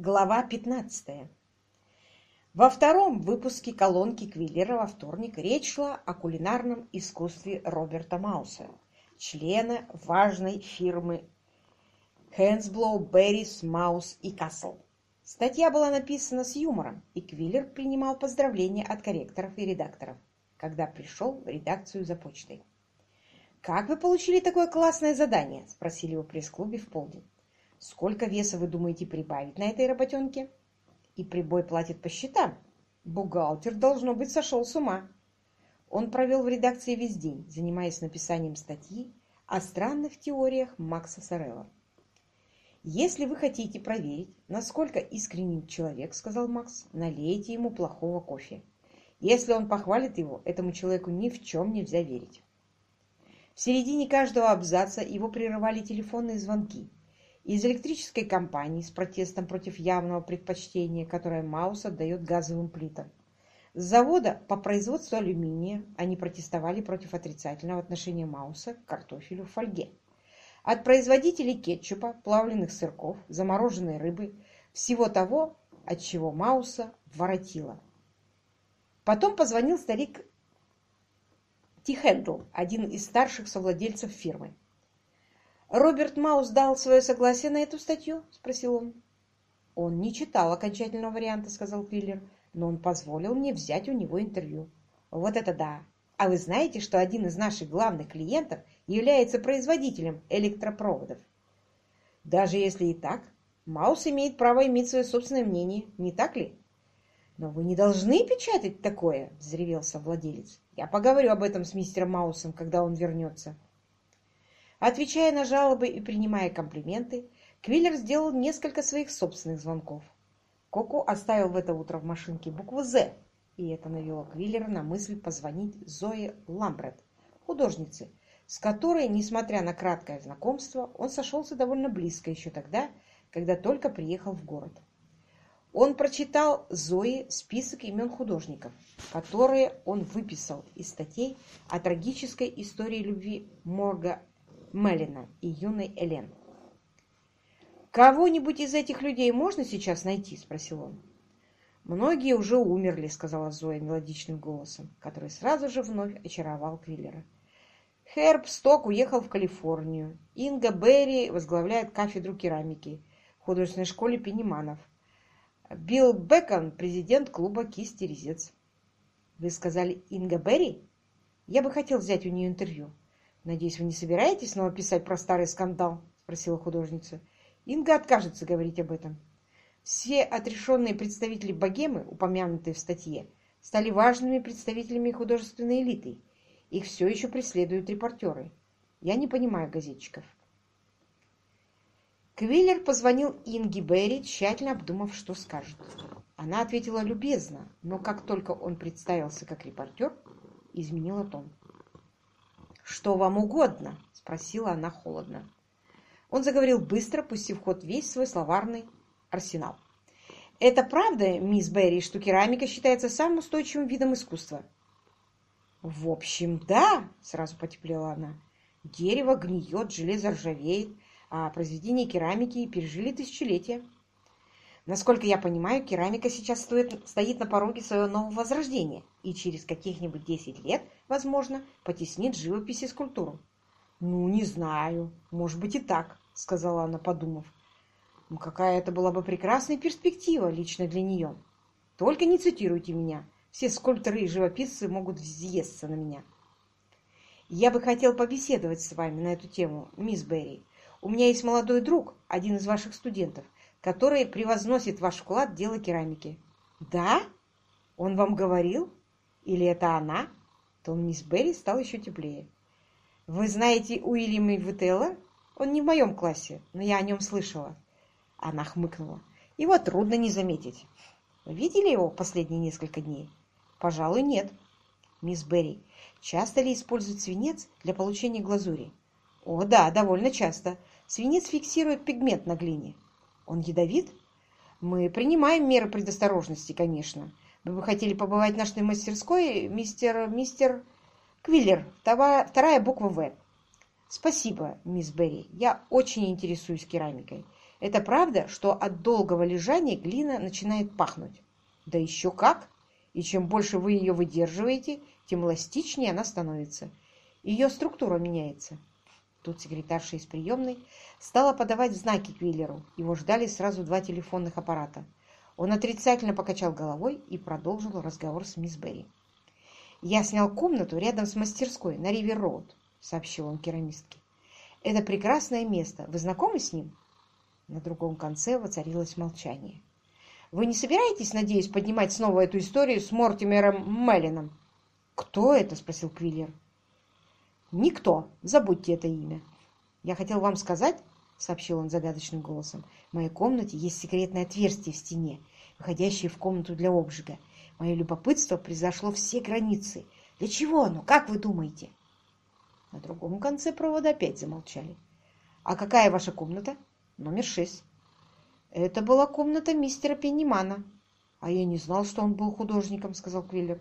Глава 15. Во втором выпуске колонки Квиллера во вторник речь шла о кулинарном искусстве Роберта Мауса, члена важной фирмы Хэнсблоу, Беррис, Маус и Касл. Статья была написана с юмором, и Квиллер принимал поздравления от корректоров и редакторов, когда пришел в редакцию за почтой. «Как вы получили такое классное задание?» – спросили его пресс-клубе в полдень. Сколько веса вы думаете прибавить на этой работенке? И прибой платит по счетам. Бухгалтер, должно быть, сошел с ума. Он провел в редакции весь день, занимаясь написанием статьи о странных теориях Макса Сорелла. «Если вы хотите проверить, насколько искренен человек, — сказал Макс, — налейте ему плохого кофе. Если он похвалит его, этому человеку ни в чем нельзя верить». В середине каждого абзаца его прерывали телефонные звонки, из электрической компании с протестом против явного предпочтения, которое Маус отдает газовым плитам. С завода по производству алюминия они протестовали против отрицательного отношения Мауса к картофелю в фольге. От производителей кетчупа, плавленных сырков, замороженной рыбы, всего того, от чего Мауса воротило. Потом позвонил старик Тихендл, один из старших совладельцев фирмы. «Роберт Маус дал свое согласие на эту статью?» – спросил он. «Он не читал окончательного варианта», – сказал Квиллер, «но он позволил мне взять у него интервью». «Вот это да! А вы знаете, что один из наших главных клиентов является производителем электропроводов?» «Даже если и так, Маус имеет право иметь свое собственное мнение, не так ли?» «Но вы не должны печатать такое!» – взревелся владелец. «Я поговорю об этом с мистером Маусом, когда он вернется». Отвечая на жалобы и принимая комплименты, Квиллер сделал несколько своих собственных звонков. Коку оставил в это утро в машинке букву «З», и это навело Квиллера на мысль позвонить Зое Ламбрет, художнице, с которой, несмотря на краткое знакомство, он сошелся довольно близко еще тогда, когда только приехал в город. Он прочитал Зои список имен художников, которые он выписал из статей о трагической истории любви Морга Мелина и юной Элен. «Кого-нибудь из этих людей можно сейчас найти?» – спросил он. «Многие уже умерли», – сказала Зоя мелодичным голосом, который сразу же вновь очаровал Квиллера. Херб Сток уехал в Калифорнию. Инга Берри возглавляет кафедру керамики в художественной школе Пенеманов. Билл Бекон – президент клуба «Кисти резец». «Вы сказали Инга Берри? Я бы хотел взять у нее интервью. «Надеюсь, вы не собираетесь снова писать про старый скандал?» – спросила художница. Инга откажется говорить об этом. Все отрешенные представители богемы, упомянутые в статье, стали важными представителями художественной элиты. Их все еще преследуют репортеры. Я не понимаю газетчиков. Квиллер позвонил Инге Берри, тщательно обдумав, что скажет. Она ответила любезно, но как только он представился как репортер, изменила тон. «Что вам угодно?» – спросила она холодно. Он заговорил быстро, пустив в ход весь свой словарный арсенал. «Это правда, мисс Берри, что керамика считается самым устойчивым видом искусства?» «В общем, да», – сразу потеплела она. «Дерево гниет, железо ржавеет, а произведения керамики пережили тысячелетия. Насколько я понимаю, керамика сейчас стоит, стоит на пороге своего нового возрождения, и через каких-нибудь 10 лет, возможно, потеснит живопись и скульптуру. «Ну, не знаю. Может быть и так», — сказала она, подумав. «Ну, какая это была бы прекрасная перспектива лично для нее. Только не цитируйте меня. Все скульпторы и живописцы могут взъесться на меня». «Я бы хотел побеседовать с вами на эту тему, мисс Берри. У меня есть молодой друг, один из ваших студентов, который превозносит ваш вклад в дело керамики. Да? Он вам говорил? Или это она? Тон мисс Берри стал еще теплее. Вы знаете Уильяма Вителла? Он не в моем классе, но я о нем слышала. Она хмыкнула. Его трудно не заметить. Вы видели его последние несколько дней? Пожалуй, нет. Мисс Берри, часто ли используют свинец для получения глазури? О, да, довольно часто. Свинец фиксирует пигмент на глине. Он ядовит? Мы принимаем меры предосторожности, конечно. Вы бы хотели побывать в нашей мастерской, мистер... мистер... Квиллер, вторая буква «В». Спасибо, мисс Берри. Я очень интересуюсь керамикой. Это правда, что от долгого лежания глина начинает пахнуть? Да еще как! И чем больше вы ее выдерживаете, тем эластичнее она становится. Ее структура меняется. Тут секретарша из приемной стала подавать знаки Квиллеру. Его ждали сразу два телефонных аппарата. Он отрицательно покачал головой и продолжил разговор с мисс Берри. «Я снял комнату рядом с мастерской на Ривер-Роуд», — сообщил он керамистке. «Это прекрасное место. Вы знакомы с ним?» На другом конце воцарилось молчание. «Вы не собираетесь, надеюсь, поднимать снова эту историю с Мортимером Меллином?» «Кто это?» — спросил Квиллер. «Никто. Забудьте это имя. Я хотел вам сказать, — сообщил он загадочным голосом, — в моей комнате есть секретное отверстие в стене, выходящее в комнату для обжига. Мое любопытство произошло все границы. Для чего оно? Как вы думаете?» На другом конце провода опять замолчали. «А какая ваша комната?» «Номер шесть». «Это была комната мистера Пеннимана». «А я не знал, что он был художником», — сказал Квиллер.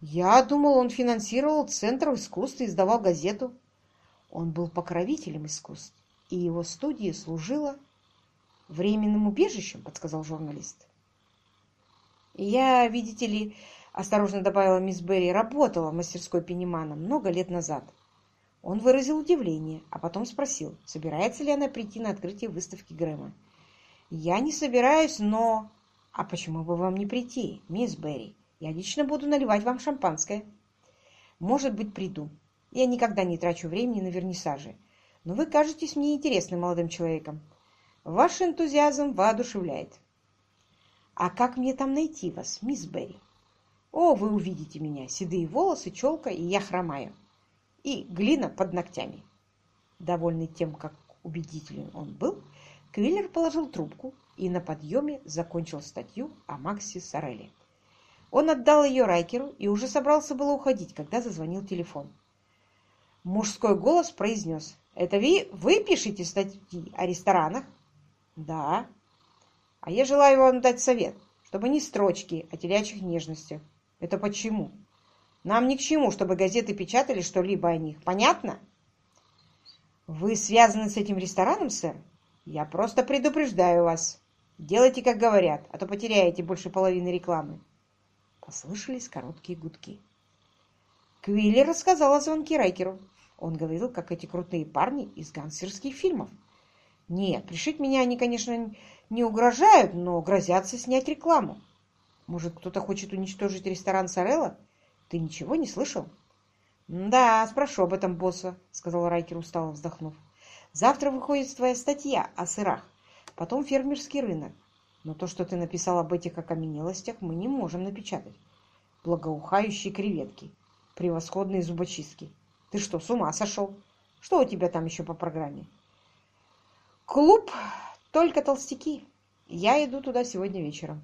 Я думал, он финансировал Центр искусств и издавал газету. Он был покровителем искусств, и его студия служила временным убежищем, подсказал журналист. Я, видите ли, осторожно добавила мисс Берри, работала в мастерской Пеннимана много лет назад. Он выразил удивление, а потом спросил, собирается ли она прийти на открытие выставки Грэма. «Я не собираюсь, но...» «А почему бы вам не прийти, мисс Берри? Я лично буду наливать вам шампанское. Может быть, приду. Я никогда не трачу времени на вернисажи. Но вы кажетесь мне интересным молодым человеком. Ваш энтузиазм воодушевляет. А как мне там найти вас, мисс Берри? О, вы увидите меня. Седые волосы, челка, и я хромаю. И глина под ногтями. Довольный тем, как убедителен он был, Квиллер положил трубку и на подъеме закончил статью о Максе Сорелли. Он отдал ее Райкеру и уже собрался было уходить, когда зазвонил телефон. Мужской голос произнес. «Это вы, вы пишете статьи о ресторанах?» «Да». «А я желаю вам дать совет, чтобы не строчки о телячьих нежностях». «Это почему?» «Нам ни к чему, чтобы газеты печатали что-либо о них. Понятно?» «Вы связаны с этим рестораном, сэр?» «Я просто предупреждаю вас. Делайте, как говорят, а то потеряете больше половины рекламы». Послышались короткие гудки. Квилли рассказал о звонке Райкеру. Он говорил, как эти крутые парни из гангстерских фильмов. Нет, пришить меня они, конечно, не угрожают, но грозятся снять рекламу. Может, кто-то хочет уничтожить ресторан Сорелла? Ты ничего не слышал? Да, спрошу об этом босса, сказал Райкер, устало вздохнув. Завтра выходит твоя статья о сырах, потом фермерский рынок. Но то, что ты написал об этих окаменелостях, мы не можем напечатать. Благоухающие креветки, превосходные зубочистки. Ты что, с ума сошел? Что у тебя там еще по программе? Клуб «Только толстяки». Я иду туда сегодня вечером.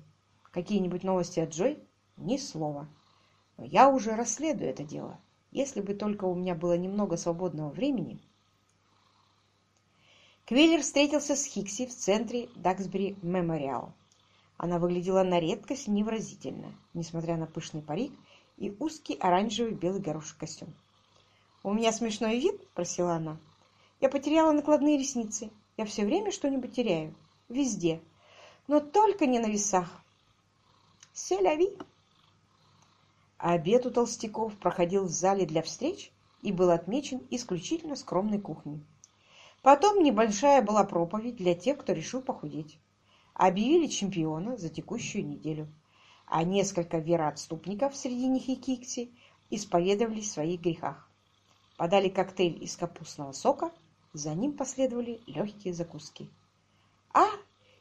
Какие-нибудь новости от Джой? Ни слова. Но я уже расследую это дело. Если бы только у меня было немного свободного времени, Квиллер встретился с Хикси в центре Даксбери Мемориал. Она выглядела на редкость невразительно, несмотря на пышный парик и узкий оранжевый белый горошек костюм. «У меня смешной вид?» – спросила она. «Я потеряла накладные ресницы. Я все время что-нибудь теряю. Везде. Но только не на весах. Селяви!» Обед у толстяков проходил в зале для встреч и был отмечен исключительно скромной кухней. Потом небольшая была проповедь для тех, кто решил похудеть. Объявили чемпиона за текущую неделю, а несколько вероотступников, среди них и Кикси, исповедовались в своих грехах. Подали коктейль из капустного сока, за ним последовали легкие закуски. «А,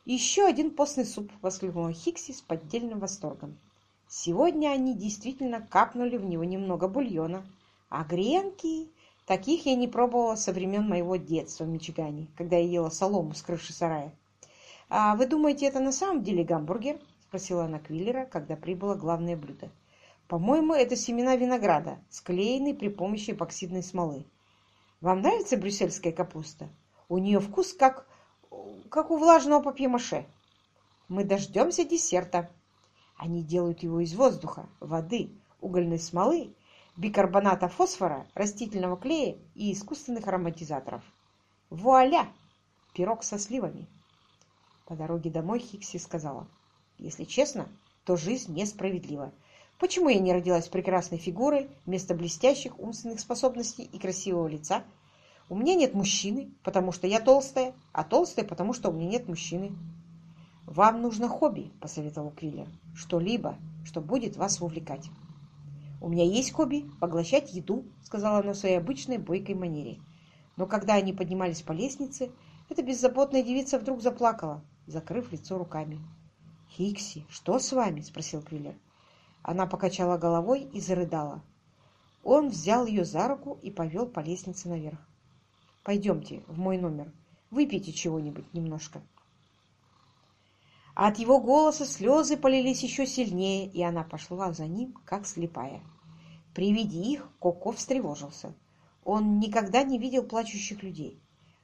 еще один постный суп!» — воскликнула Хикси с поддельным восторгом. Сегодня они действительно капнули в него немного бульона, а гренки Таких я не пробовала со времен моего детства в Мичигане, когда я ела солому с крыши сарая. «А вы думаете, это на самом деле гамбургер?» – спросила она Квиллера, когда прибыло главное блюдо. «По-моему, это семена винограда, склеенные при помощи эпоксидной смолы. Вам нравится брюссельская капуста? У нее вкус как, как у влажного папье-маше. Мы дождемся десерта. Они делают его из воздуха, воды, угольной смолы бикарбоната фосфора, растительного клея и искусственных ароматизаторов. Вуаля! Пирог со сливами. По дороге домой Хикси сказала, «Если честно, то жизнь несправедлива. Почему я не родилась прекрасной фигурой вместо блестящих умственных способностей и красивого лица? У меня нет мужчины, потому что я толстая, а толстая, потому что у меня нет мужчины». «Вам нужно хобби», — посоветовал Квиллер. «Что-либо, что будет вас увлекать». «У меня есть хобби — поглощать еду», — сказала она в своей обычной бойкой манере. Но когда они поднимались по лестнице, эта беззаботная девица вдруг заплакала, закрыв лицо руками. «Хикси, что с вами?» — спросил Квиллер. Она покачала головой и зарыдала. Он взял ее за руку и повел по лестнице наверх. «Пойдемте в мой номер. Выпейте чего-нибудь немножко». от его голоса слезы полились еще сильнее, и она пошла за ним, как слепая. При виде их Коко встревожился. Он никогда не видел плачущих людей.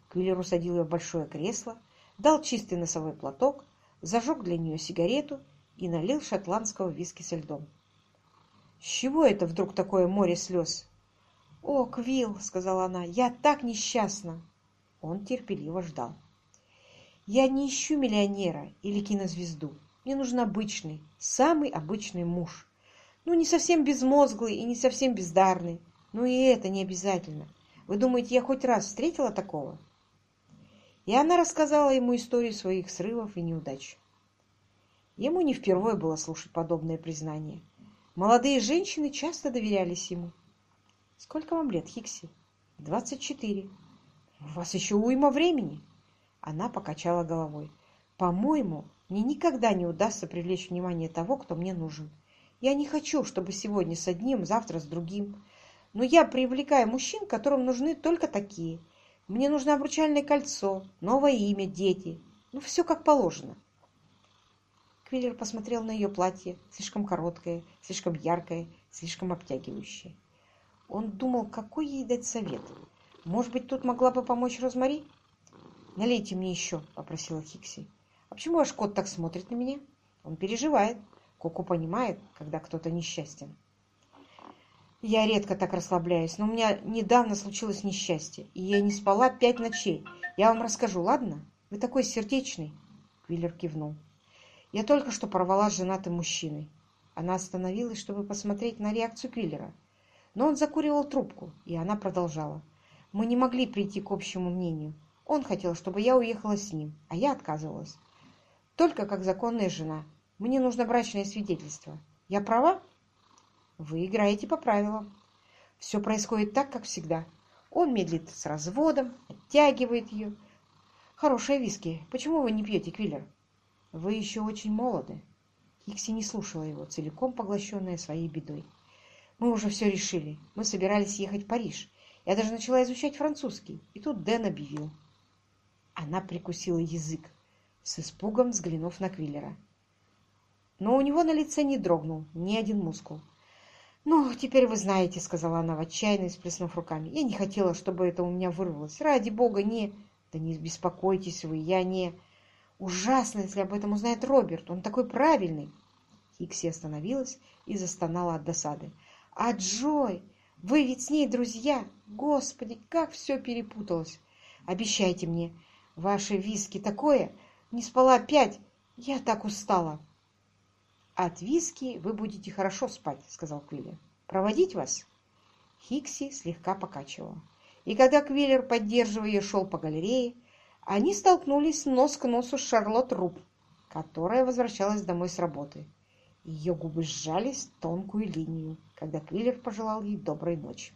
Квиллер усадил ее в большое кресло, дал чистый носовой платок зажег для нее сигарету и налил шотландского виски со льдом. «С чего это вдруг такое море слез?» «О, Квилл!» — сказала она. «Я так несчастна!» Он терпеливо ждал. «Я не ищу миллионера или кинозвезду. Мне нужен обычный, самый обычный муж. Ну, не совсем безмозглый и не совсем бездарный. Ну и это не обязательно. Вы думаете, я хоть раз встретила такого?» и она рассказала ему историю своих срывов и неудач. Ему не впервые было слушать подобное признание. Молодые женщины часто доверялись ему. «Сколько вам лет, Хикси?» «Двадцать четыре». «У вас еще уйма времени». Она покачала головой. «По-моему, мне никогда не удастся привлечь внимание того, кто мне нужен. Я не хочу, чтобы сегодня с одним, завтра с другим. Но я привлекаю мужчин, которым нужны только такие. Мне нужно обручальное кольцо, новое имя, дети. Ну, все как положено. Квиллер посмотрел на ее платье, слишком короткое, слишком яркое, слишком обтягивающее. Он думал, какой ей дать совет. Может быть, тут могла бы помочь Розмари? «Налейте мне еще», — попросила Хикси. «А почему ваш кот так смотрит на меня?» «Он переживает. Коко понимает, когда кто-то несчастен». Я редко так расслабляюсь, но у меня недавно случилось несчастье, и я не спала пять ночей. Я вам расскажу, ладно? Вы такой сердечный. Квиллер кивнул. Я только что порвала с женатым мужчиной. Она остановилась, чтобы посмотреть на реакцию Квиллера. Но он закуривал трубку, и она продолжала. Мы не могли прийти к общему мнению. Он хотел, чтобы я уехала с ним, а я отказывалась. Только как законная жена. Мне нужно брачное свидетельство. Я права? Вы играете по правилам. Все происходит так, как всегда. Он медлит с разводом, оттягивает ее. Хорошая виски. Почему вы не пьете, Квиллер? Вы еще очень молоды. Хикси не слушала его, целиком поглощенная своей бедой. Мы уже все решили. Мы собирались ехать в Париж. Я даже начала изучать французский. И тут Дэн объявил. Она прикусила язык, с испугом взглянув на Квиллера. Но у него на лице не дрогнул ни один мускул. «Ну, теперь вы знаете», — сказала она в отчаянии, сплеснув руками. «Я не хотела, чтобы это у меня вырвалось. Ради бога, не...» «Да не беспокойтесь вы, я не...» «Ужасно, если об этом узнает Роберт. Он такой правильный». Хикси остановилась и застонала от досады. «А Джой, вы ведь с ней друзья? Господи, как все перепуталось! Обещайте мне, ваши виски такое? Не спала пять. Я так устала!» «От виски вы будете хорошо спать», — сказал Квиллер. «Проводить вас?» Хикси слегка покачивала. И когда Квиллер, поддерживая ее, шел по галерее, они столкнулись нос к носу с Шарлотт Руб, которая возвращалась домой с работы. Ее губы сжались тонкую линию, когда Квиллер пожелал ей доброй ночи.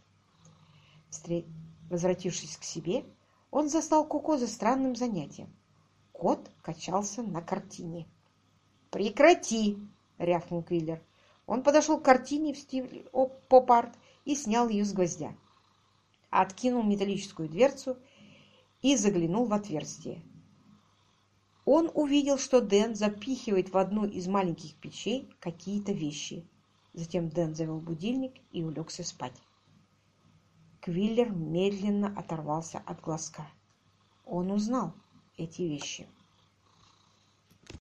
Возвратившись к себе, он застал Коко за странным занятием. Кот качался на картине. «Прекрати!» — рявкнул Квиллер. Он подошел к картине в стиле поп-арт и снял ее с гвоздя. Откинул металлическую дверцу и заглянул в отверстие. Он увидел, что Дэн запихивает в одну из маленьких печей какие-то вещи. Затем Дэн завел будильник и улегся спать. Квиллер медленно оторвался от глазка. Он узнал эти вещи.